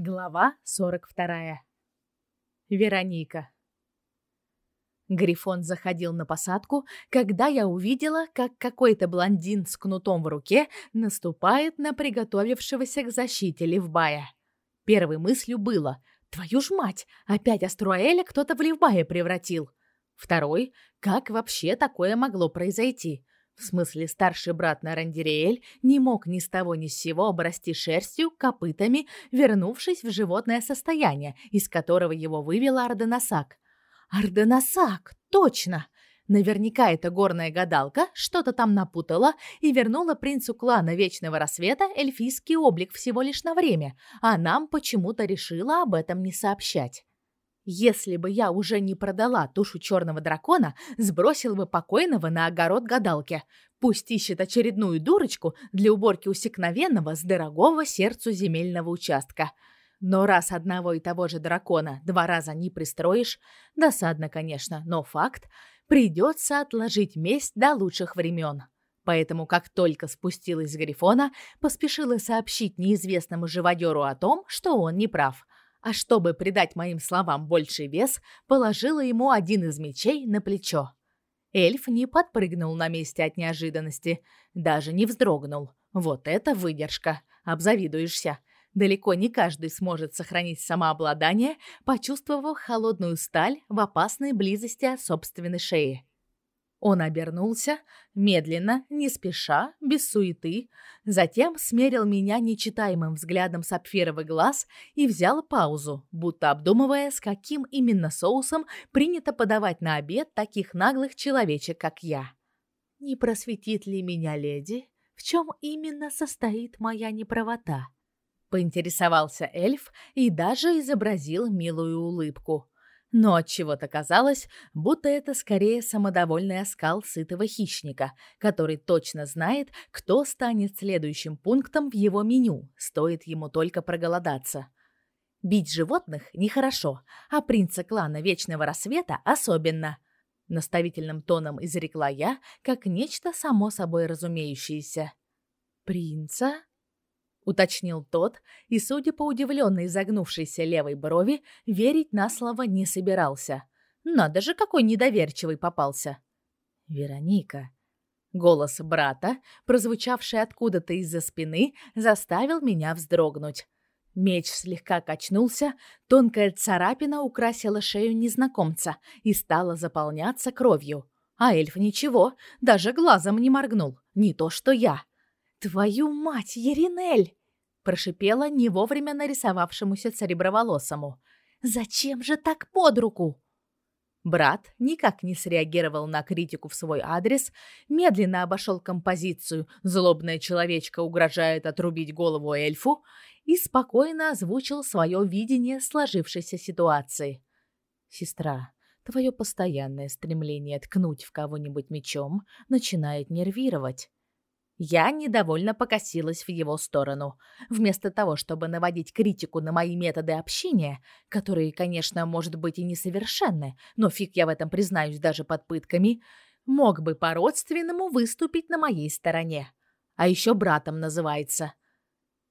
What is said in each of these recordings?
Глава 42. Вероника. Грифон заходил на посадку, когда я увидела, как какой-то блондин с кнутом в руке наступает на приготовившегося к защите Левбая. Первой мыслью было «Твою ж мать, опять Аструаэля кто-то в Левбая превратил». Второй «Как вообще такое могло произойти?» В смысле, старший брат Нарандириэль не мог ни с того ни с сего обрасти шерстью, копытами, вернувшись в животное состояние, из которого его вывел Арденасак. Арденасак, точно! Наверняка эта горная гадалка что-то там напутала и вернула принцу клана Вечного Рассвета эльфийский облик всего лишь на время, а нам почему-то решила об этом не сообщать. Если бы я уже не продала тушу черного дракона, сбросил бы покойного на огород гадалки. Пусть ищет очередную дурочку для уборки усекновенного с дорогого сердцу земельного участка. Но раз одного и того же дракона два раза не пристроишь, досадно, конечно, но факт, придется отложить месть до лучших времен. Поэтому, как только спустилась с Грифона, поспешила сообщить неизвестному живодеру о том, что он не прав – а чтобы придать моим словам больший вес, положила ему один из мечей на плечо. Эльф не подпрыгнул на месте от неожиданности, даже не вздрогнул. Вот это выдержка, обзавидуешься. Далеко не каждый сможет сохранить самообладание, почувствовав холодную сталь в опасной близости от собственной шеи. Он обернулся, медленно, не спеша, без суеты, затем смерил меня нечитаемым взглядом сапфировый глаз и взял паузу, будто обдумывая, с каким именно соусом принято подавать на обед таких наглых человечек, как я. Не просветит ли меня леди, в чем именно состоит моя неправота? Поинтересовался эльф и даже изобразил милую улыбку но от чего-то казалось, будто это скорее самодовольный оскал сытого хищника, который точно знает, кто станет следующим пунктом в его меню, стоит ему только проголодаться. Бить животных нехорошо, а принца клана Вечного Рассвета особенно. Наставительным тоном изрекла я, как нечто само собой разумеющееся. Принца? Уточнил тот, и, судя по удивленной изогнувшейся левой брови, верить на слово не собирался. Надо же, какой недоверчивый попался. Вероника. Голос брата, прозвучавший откуда-то из-за спины, заставил меня вздрогнуть. Меч слегка качнулся, тонкая царапина украсила шею незнакомца и стала заполняться кровью. А эльф ничего, даже глазом не моргнул, не то что я. Твою мать, Еринель! Прошипела не вовремя нарисовавшемуся цареброволосому. Зачем же так под руку? Брат никак не среагировал на критику в свой адрес, медленно обошел композицию «Злобная человечка угрожает отрубить голову эльфу» и спокойно озвучил свое видение сложившейся ситуации. «Сестра, твое постоянное стремление ткнуть в кого-нибудь мечом начинает нервировать. Я недовольно покосилась в его сторону. Вместо того, чтобы наводить критику на мои методы общения, которые, конечно, может быть и несовершенны, но фиг я в этом признаюсь даже под пытками, мог бы по-родственному выступить на моей стороне. А еще братом называется.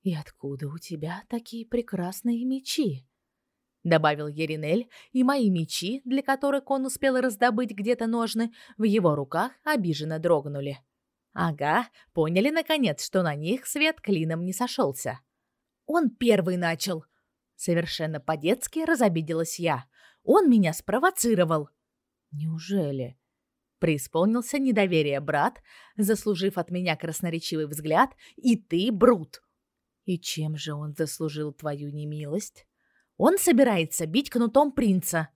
«И откуда у тебя такие прекрасные мечи?» добавил Еринель, и мои мечи, для которых он успел раздобыть где-то ножны, в его руках обиженно дрогнули. Ага, поняли наконец, что на них свет клином не сошелся. Он первый начал. Совершенно по-детски разобиделась я. Он меня спровоцировал. Неужели? Преисполнился недоверие брат, заслужив от меня красноречивый взгляд, и ты брут. И чем же он заслужил твою немилость? Он собирается бить кнутом принца,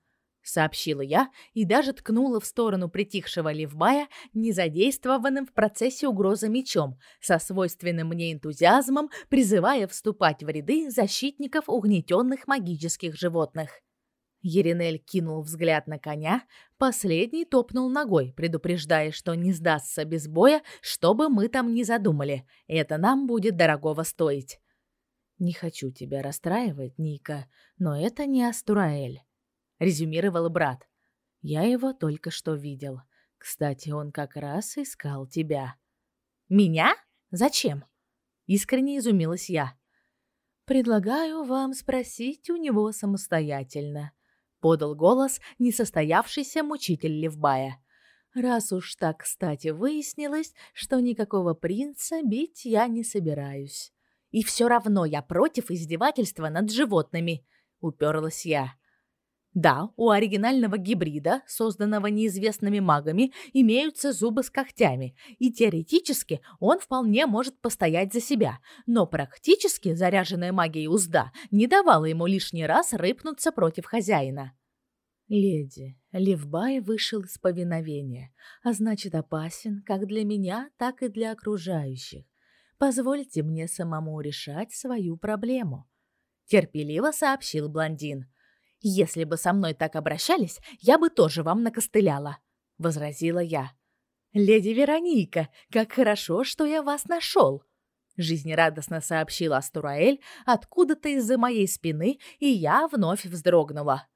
сообщила я и даже ткнула в сторону притихшего Левбая, незадействованным в процессе угрозы мечом, со свойственным мне энтузиазмом, призывая вступать в ряды защитников угнетенных магических животных. Еринель кинул взгляд на коня, последний топнул ногой, предупреждая, что не сдастся без боя, что бы мы там ни задумали. Это нам будет дорогого стоить. Не хочу тебя расстраивать, Ника, но это не Астураэль резюмировал брат. Я его только что видел. Кстати, он как раз искал тебя. Меня? Зачем? Искренне изумилась я. Предлагаю вам спросить у него самостоятельно, подал голос несостоявшийся мучитель Левбая. Раз уж так, кстати, выяснилось, что никакого принца бить я не собираюсь. И все равно я против издевательства над животными, уперлась я. Да, у оригинального гибрида, созданного неизвестными магами, имеются зубы с когтями, и теоретически он вполне может постоять за себя, но практически заряженная магией узда не давала ему лишний раз рыпнуться против хозяина. Леди, Левбай вышел из повиновения, а значит опасен как для меня, так и для окружающих. Позвольте мне самому решать свою проблему, терпеливо сообщил блондин. Если бы со мной так обращались, я бы тоже вам накостыляла, возразила я. Леди Вероника, как хорошо, что я вас нашел!» жизнерадостно сообщила Астураэль откуда-то из-за моей спины, и я вновь вздрогнула.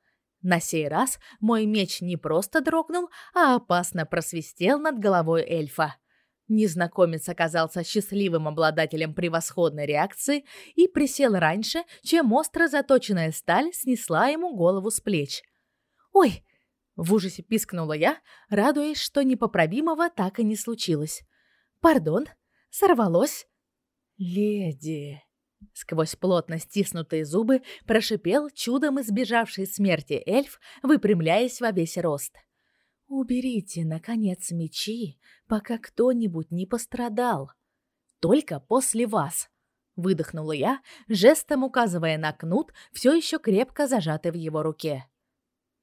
На сей раз мой меч не просто дрогнул, а опасно просвистел над головой эльфа. Незнакомец оказался счастливым обладателем превосходной реакции и присел раньше, чем остро заточенная сталь снесла ему голову с плеч. «Ой!» — в ужасе пискнула я, радуясь, что непоправимого так и не случилось. «Пардон, сорвалось!» «Леди!» — сквозь плотно стиснутые зубы прошипел чудом избежавший смерти эльф, выпрямляясь во весь рост. Уберите, наконец, мечи, пока кто-нибудь не пострадал. Только после вас, выдохнула я, жестом указывая на кнут, все еще крепко зажатый в его руке.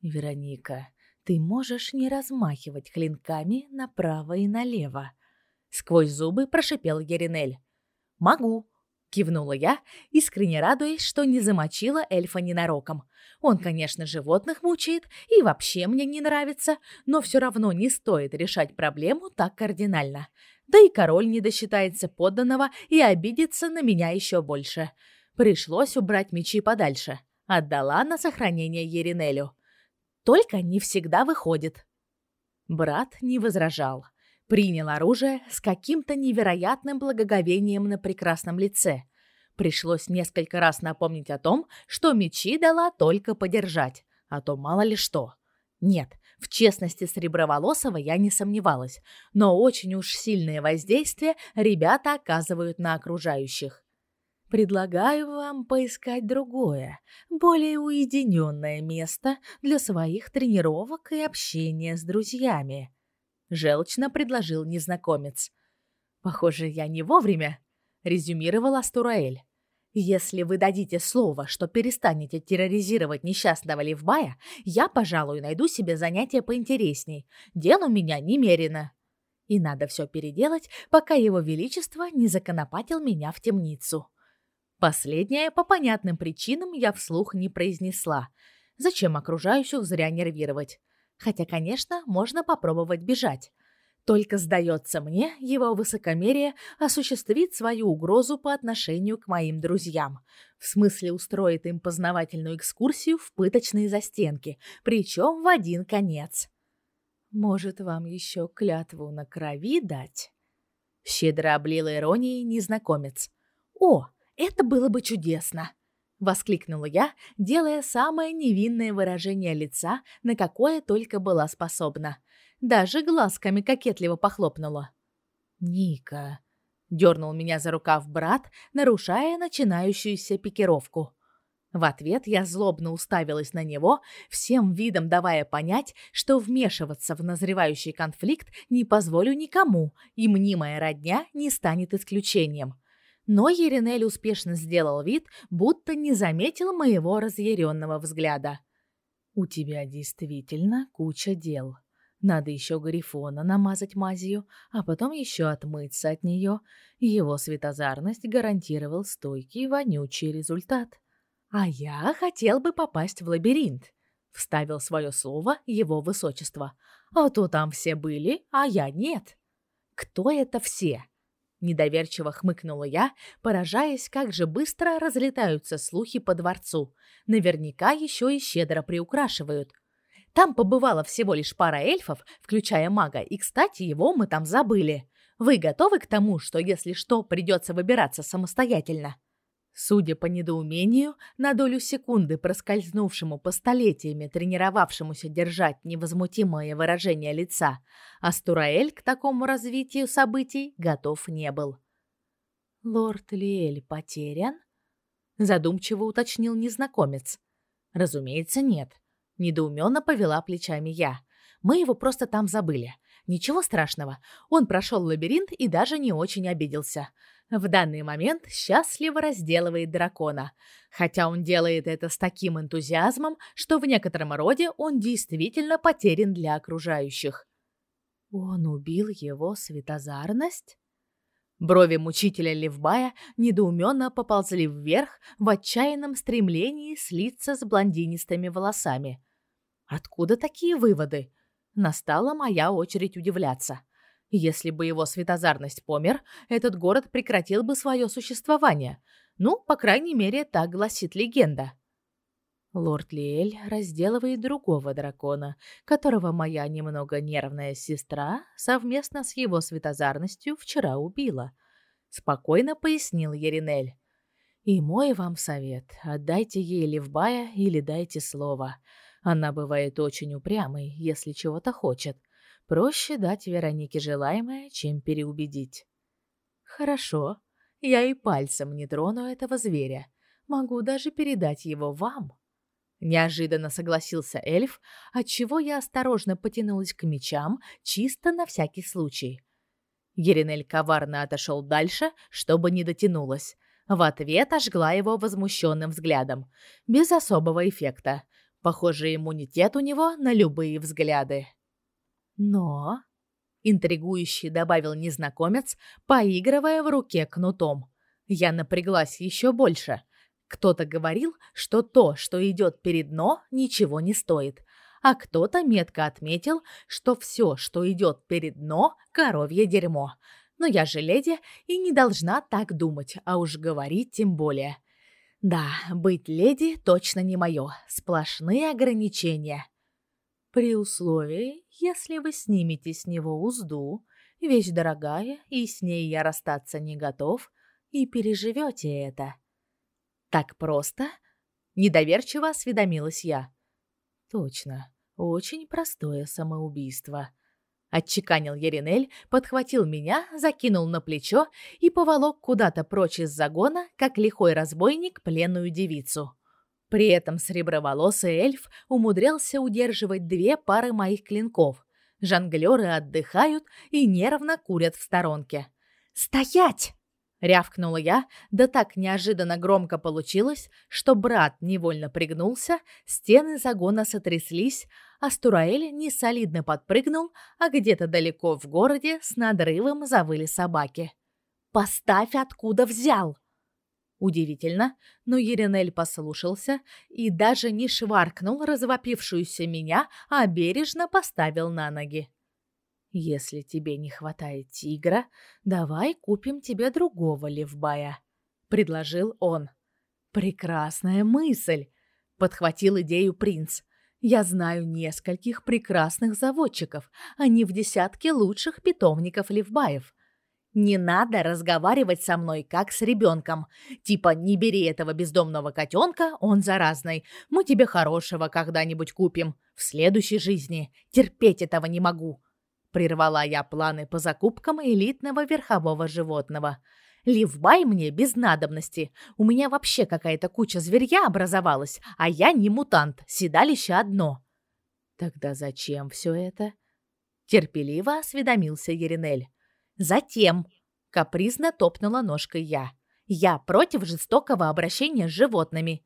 Вероника, ты можешь не размахивать клинками направо и налево, сквозь зубы прошипел Еринель. Могу, кивнула я, искренне радуясь, что не замочила эльфа ненароком. Он, конечно, животных мучает и вообще мне не нравится, но все равно не стоит решать проблему так кардинально. Да и король не досчитается подданного и обидится на меня еще больше. Пришлось убрать мечи подальше. Отдала на сохранение Еринелю. Только не всегда выходит. Брат не возражал. Принял оружие с каким-то невероятным благоговением на прекрасном лице. Пришлось несколько раз напомнить о том, что мечи дала только подержать, а то мало ли что. Нет, в честности Среброволосого я не сомневалась, но очень уж сильное воздействие ребята оказывают на окружающих. Предлагаю вам поискать другое, более уединенное место для своих тренировок и общения с друзьями, желчно предложил незнакомец. Похоже, я не вовремя, резюмировала Астураэль. Если вы дадите слово, что перестанете терроризировать несчастного Левбая, я, пожалуй, найду себе занятие поинтересней. Дел у меня немерено. И надо все переделать, пока его величество не законопатил меня в темницу. Последнее по понятным причинам я вслух не произнесла. Зачем окружающих зря нервировать? Хотя, конечно, можно попробовать бежать. Только сдается мне, его высокомерие осуществит свою угрозу по отношению к моим друзьям. В смысле устроит им познавательную экскурсию в пыточные застенки, причем в один конец. Может, вам еще клятву на крови дать? Щедро облил иронией незнакомец. О, это было бы чудесно! Воскликнула я, делая самое невинное выражение лица, на какое только была способна. Даже глазками кокетливо похлопнула. «Ника», — дернул меня за рукав брат, нарушая начинающуюся пикировку. В ответ я злобно уставилась на него, всем видом давая понять, что вмешиваться в назревающий конфликт не позволю никому, и мнимая родня не станет исключением. Но Еринель успешно сделал вид, будто не заметил моего разъяренного взгляда. «У тебя действительно куча дел», надо еще Гарифона намазать мазью, а потом еще отмыться от нее. Его светозарность гарантировал стойкий вонючий результат. «А я хотел бы попасть в лабиринт», — вставил свое слово его высочество. «А то там все были, а я нет». «Кто это все?» Недоверчиво хмыкнула я, поражаясь, как же быстро разлетаются слухи по дворцу. Наверняка еще и щедро приукрашивают. Там побывала всего лишь пара эльфов, включая мага, и, кстати, его мы там забыли. Вы готовы к тому, что, если что, придется выбираться самостоятельно?» Судя по недоумению, на долю секунды проскользнувшему по столетиями тренировавшемуся держать невозмутимое выражение лица, Астураэль к такому развитию событий готов не был. «Лорд Лиэль потерян?» — задумчиво уточнил незнакомец. «Разумеется, нет». Недоуменно повела плечами я. «Мы его просто там забыли. Ничего страшного. Он прошел лабиринт и даже не очень обиделся. В данный момент счастливо разделывает дракона, хотя он делает это с таким энтузиазмом, что в некотором роде он действительно потерян для окружающих. Он убил его светозарность? Брови мучителя Левбая недоуменно поползли вверх в отчаянном стремлении слиться с блондинистыми волосами. Откуда такие выводы? Настала моя очередь удивляться. Если бы его светозарность помер, этот город прекратил бы свое существование. Ну, по крайней мере, так гласит легенда. Лорд Лиэль разделывает другого дракона, которого моя немного нервная сестра совместно с его светозарностью вчера убила. Спокойно пояснил Еринель. И мой вам совет: отдайте ей Левбая или дайте слово. Она бывает очень упрямой, если чего-то хочет. Проще дать Веронике желаемое, чем переубедить. Хорошо, я и пальцем не трону этого зверя. Могу даже передать его вам. Неожиданно согласился эльф, отчего я осторожно потянулась к мечам, чисто на всякий случай. Еринель коварно отошел дальше, чтобы не дотянулась. В ответ ожгла его возмущенным взглядом, без особого эффекта. Похоже, иммунитет у него на любые взгляды. Но, интригующе добавил незнакомец, поигрывая в руке кнутом. Я напряглась еще больше. Кто-то говорил, что то, что идет перед «но», ничего не стоит, а кто-то метко отметил, что все, что идет перед «но», коровье дерьмо. Но я же леди и не должна так думать, а уж говорить тем более. Да, быть леди точно не мое, сплошные ограничения. При условии, если вы снимете с него узду, вещь дорогая, и с ней я расстаться не готов, и переживете это. Так просто? Недоверчиво осведомилась я. Точно, очень простое самоубийство. Отчеканил Еринель, подхватил меня, закинул на плечо и поволок куда-то прочь из загона, как лихой разбойник пленную девицу. При этом среброволосый эльф умудрялся удерживать две пары моих клинков. Жонглёры отдыхают и нервно курят в сторонке. «Стоять!» — рявкнула я, да так неожиданно громко получилось, что брат невольно пригнулся, стены загона сотряслись, а Стураэль несолидно подпрыгнул, а где-то далеко в городе с надрывом завыли собаки. «Поставь, откуда взял!» Удивительно, но Еринель послушался и даже не шваркнул развопившуюся меня, а бережно поставил на ноги. Если тебе не хватает тигра, давай купим тебе другого левбая, предложил он. Прекрасная мысль, подхватил идею принц. Я знаю нескольких прекрасных заводчиков, они в десятке лучших питомников левбаев. Не надо разговаривать со мной как с ребенком. Типа, не бери этого бездомного котенка, он заразный. Мы тебе хорошего когда-нибудь купим. В следующей жизни. Терпеть этого не могу. Прервала я планы по закупкам элитного верхового животного. Ливбай мне без надобности. У меня вообще какая-то куча зверья образовалась, а я не мутант, седалище одно. Тогда зачем все это? Терпеливо осведомился Еринель. Затем капризно топнула ножкой я. Я против жестокого обращения с животными.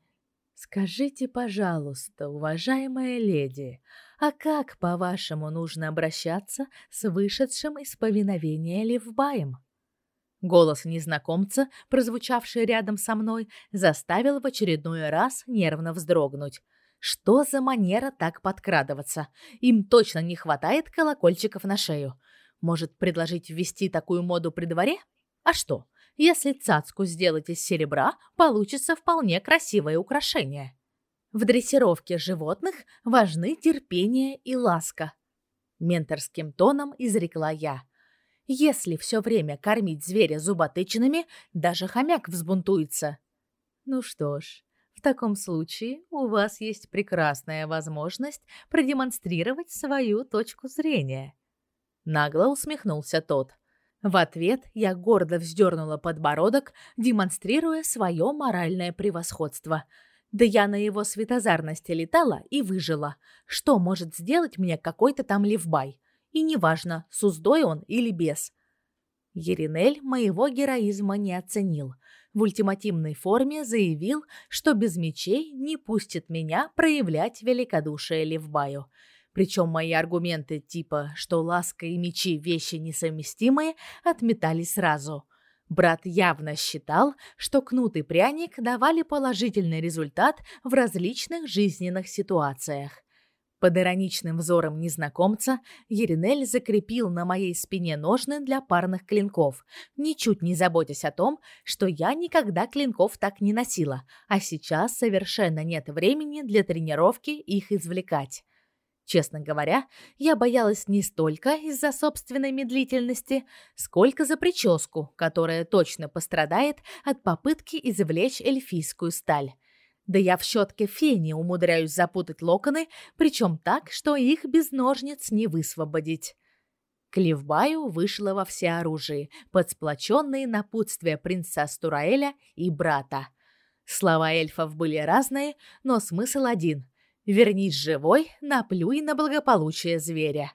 Скажите, пожалуйста, уважаемая леди, а как, по-вашему, нужно обращаться с вышедшим из повиновения Левбаем? Голос незнакомца, прозвучавший рядом со мной, заставил в очередной раз нервно вздрогнуть. Что за манера так подкрадываться? Им точно не хватает колокольчиков на шею. Может, предложить ввести такую моду при дворе? А что, если цацку сделать из серебра, получится вполне красивое украшение. В дрессировке животных важны терпение и ласка. Менторским тоном изрекла я. Если все время кормить зверя зуботычинами, даже хомяк взбунтуется. Ну что ж, в таком случае у вас есть прекрасная возможность продемонстрировать свою точку зрения. Нагло усмехнулся тот. В ответ я гордо вздернула подбородок, демонстрируя свое моральное превосходство. Да я на его светозарности летала и выжила. Что может сделать мне какой-то там левбай? И неважно, с уздой он или без. Еринель моего героизма не оценил – в ультимативной форме заявил, что без мечей не пустит меня проявлять великодушие Левбаю. Причем мои аргументы типа, что ласка и мечи вещи несовместимые, отметались сразу. Брат явно считал, что кнут и пряник давали положительный результат в различных жизненных ситуациях. Под ироничным взором незнакомца Еринель закрепил на моей спине ножны для парных клинков, ничуть не заботясь о том, что я никогда клинков так не носила, а сейчас совершенно нет времени для тренировки их извлекать. Честно говоря, я боялась не столько из-за собственной медлительности, сколько за прическу, которая точно пострадает от попытки извлечь эльфийскую сталь. Да я в щетке фени умудряюсь запутать локоны, причем так, что их без ножниц не высвободить. К Ливбаю вышла во всеоружии, под сплоченные напутствия принца Стураэля и брата. Слова эльфов были разные, но смысл один. «Вернись живой, наплюй на благополучие зверя».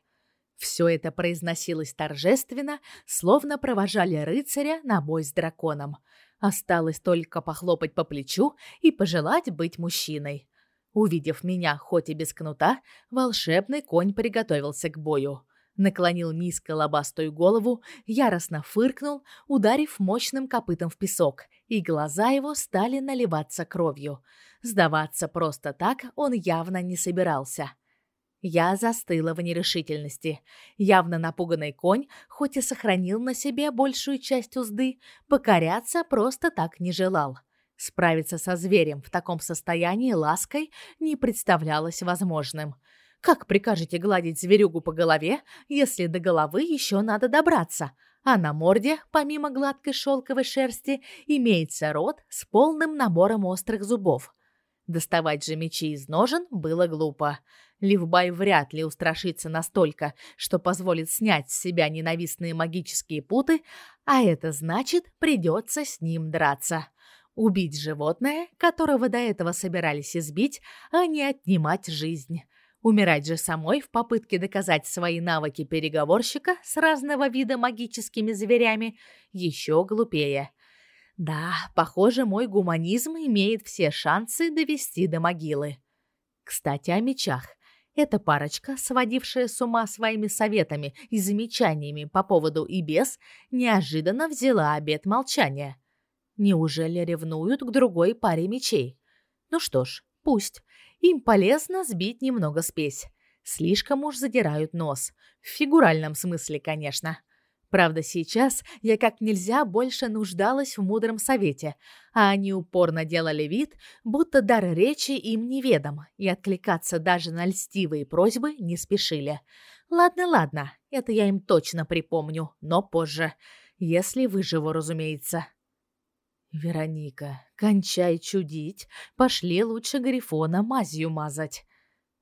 Все это произносилось торжественно, словно провожали рыцаря на бой с драконом – Осталось только похлопать по плечу и пожелать быть мужчиной. Увидев меня, хоть и без кнута, волшебный конь приготовился к бою. Наклонил низко лобастую голову, яростно фыркнул, ударив мощным копытом в песок, и глаза его стали наливаться кровью. Сдаваться просто так он явно не собирался. Я застыла в нерешительности. Явно напуганный конь, хоть и сохранил на себе большую часть узды, покоряться просто так не желал. Справиться со зверем в таком состоянии лаской не представлялось возможным. Как прикажете гладить зверюгу по голове, если до головы еще надо добраться? А на морде, помимо гладкой шелковой шерсти, имеется рот с полным набором острых зубов. Доставать же мечи из ножен было глупо. Ливбай вряд ли устрашится настолько, что позволит снять с себя ненавистные магические путы, а это значит, придется с ним драться. Убить животное, которого до этого собирались избить, а не отнимать жизнь. Умирать же самой в попытке доказать свои навыки переговорщика с разного вида магическими зверями еще глупее. Да, похоже, мой гуманизм имеет все шансы довести до могилы. Кстати, о мечах. Эта парочка, сводившая с ума своими советами и замечаниями по поводу и без, неожиданно взяла обет молчания. Неужели ревнуют к другой паре мечей? Ну что ж, пусть. Им полезно сбить немного спесь. Слишком уж задирают нос. В фигуральном смысле, конечно. Правда, сейчас я как нельзя больше нуждалась в мудром совете, а они упорно делали вид, будто дар речи им неведом, и откликаться даже на льстивые просьбы не спешили. Ладно, ладно, это я им точно припомню, но позже, если выживу, разумеется. Вероника, кончай чудить, пошли лучше Грифона мазью мазать.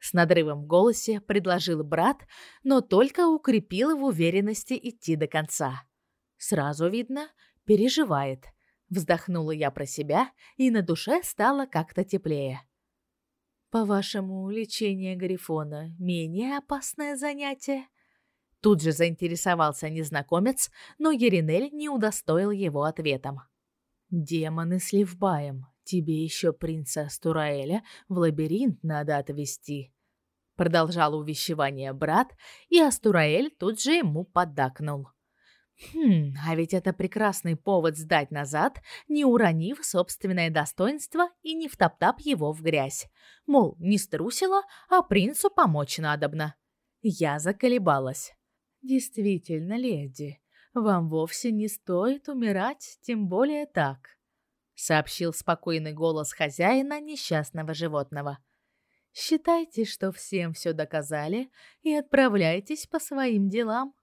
С надрывом в голосе предложил брат, но только укрепил в уверенности идти до конца. Сразу видно, переживает. Вздохнула я про себя, и на душе стало как-то теплее. По-вашему, лечение Грифона менее опасное занятие? Тут же заинтересовался незнакомец, но Еринель не удостоил его ответом. Демоны с Ливбаем, тебе еще принца Астураэля в лабиринт надо отвезти. Продолжал увещевание брат, и Астураэль тут же ему поддакнул. Хм, а ведь это прекрасный повод сдать назад, не уронив собственное достоинство и не втоптав его в грязь. Мол, не струсила, а принцу помочь надобно. Я заколебалась. Действительно, леди, вам вовсе не стоит умирать, тем более так сообщил спокойный голос хозяина несчастного животного. Считайте, что всем все доказали и отправляйтесь по своим делам.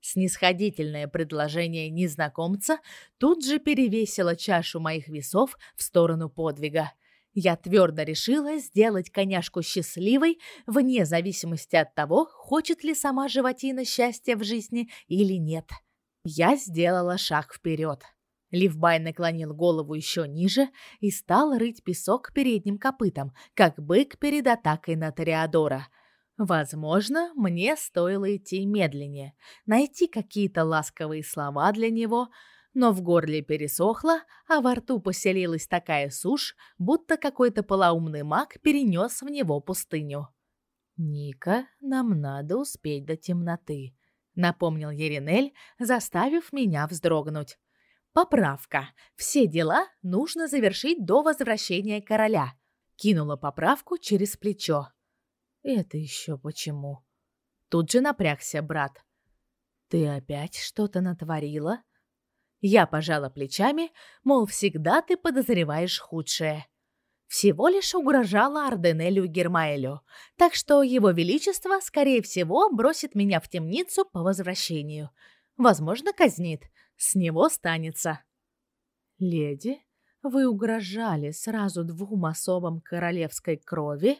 Снисходительное предложение незнакомца тут же перевесило чашу моих весов в сторону подвига. Я твердо решила сделать коняшку счастливой, вне зависимости от того, хочет ли сама животина счастья в жизни или нет. Я сделала шаг вперед. Ливбай наклонил голову еще ниже и стал рыть песок передним копытом, как бык перед атакой на Тореадора. Возможно, мне стоило идти медленнее, найти какие-то ласковые слова для него, но в горле пересохло, а во рту поселилась такая сушь, будто какой-то полоумный маг перенес в него пустыню. «Ника, нам надо успеть до темноты», — напомнил Еринель, заставив меня вздрогнуть. Поправка. Все дела нужно завершить до возвращения короля. Кинула поправку через плечо. Это еще почему? Тут же напрягся брат. Ты опять что-то натворила? Я пожала плечами, мол, всегда ты подозреваешь худшее. Всего лишь угрожала Арденелю Гермаэлю, так что его величество, скорее всего, бросит меня в темницу по возвращению. Возможно, казнит. С него станется. Леди, вы угрожали сразу двум особам королевской крови?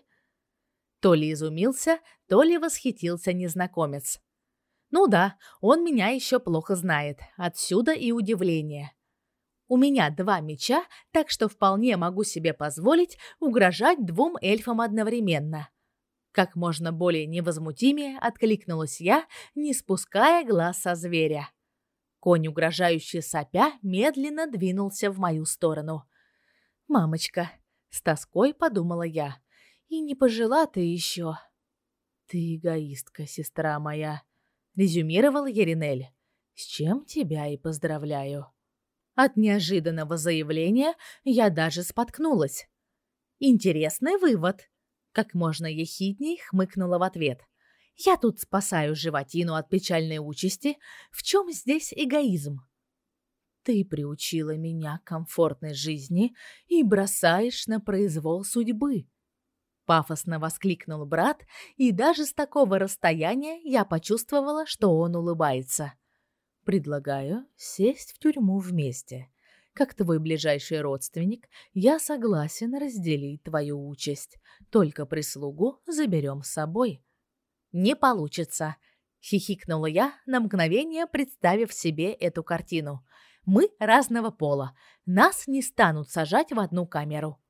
То ли изумился, то ли восхитился незнакомец. Ну да, он меня еще плохо знает. Отсюда и удивление. У меня два меча, так что вполне могу себе позволить угрожать двум эльфам одновременно. Как можно более невозмутимее откликнулась я, не спуская глаз со зверя. Конь, угрожающе сопя, медленно двинулся в мою сторону. «Мамочка», — с тоской подумала я, — «и не пожила ты еще». «Ты эгоистка, сестра моя», — резюмировал Еринель. «С чем тебя и поздравляю». От неожиданного заявления я даже споткнулась. «Интересный вывод», — как можно ехидней хмыкнула в ответ. Я тут спасаю животину от печальной участи. В чем здесь эгоизм? Ты приучила меня к комфортной жизни и бросаешь на произвол судьбы. Пафосно воскликнул брат, и даже с такого расстояния я почувствовала, что он улыбается. Предлагаю сесть в тюрьму вместе. Как твой ближайший родственник, я согласен разделить твою участь. Только прислугу заберем с собой не получится, хихикнула я, на мгновение представив себе эту картину. Мы разного пола. Нас не станут сажать в одну камеру.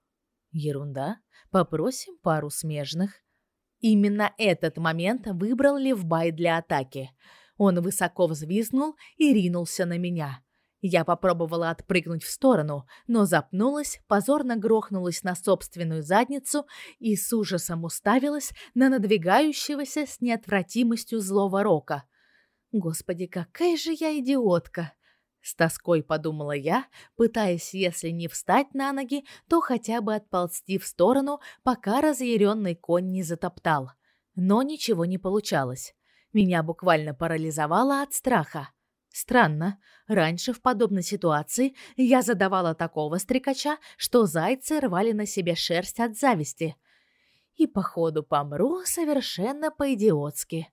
Ерунда. Попросим пару смежных. Именно этот момент выбрал Левбай для атаки. Он высоко взвизгнул и ринулся на меня. Я попробовала отпрыгнуть в сторону, но запнулась, позорно грохнулась на собственную задницу и с ужасом уставилась на надвигающегося с неотвратимостью злого рока. Господи, какая же я идиотка! С тоской подумала я, пытаясь, если не встать на ноги, то хотя бы отползти в сторону, пока разъяренный конь не затоптал. Но ничего не получалось. Меня буквально парализовало от страха. Странно, раньше в подобной ситуации я задавала такого стрекача, что зайцы рвали на себе шерсть от зависти. И походу помру совершенно по-идиотски.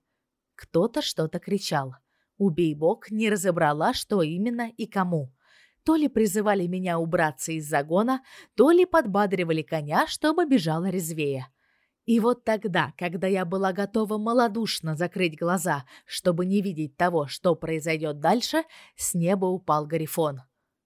Кто-то что-то кричал. Убей бог не разобрала, что именно и кому. То ли призывали меня убраться из загона, то ли подбадривали коня, чтобы бежала резвее. И вот тогда, когда я была готова малодушно закрыть глаза, чтобы не видеть того, что произойдет дальше, с неба упал Гарифон.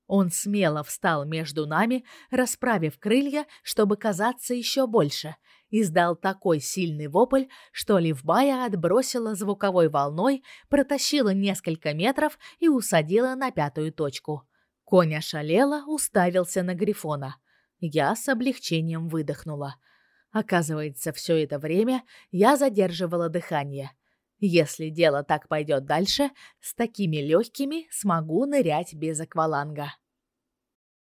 Он смело встал между нами, расправив крылья, чтобы казаться еще больше, издал такой сильный вопль, что Ливбая отбросила звуковой волной, протащила несколько метров и усадила на пятую точку. Конь ошалело уставился на Грифона. Я с облегчением выдохнула. Оказывается, все это время я задерживала дыхание. Если дело так пойдет дальше, с такими легкими смогу нырять без акваланга.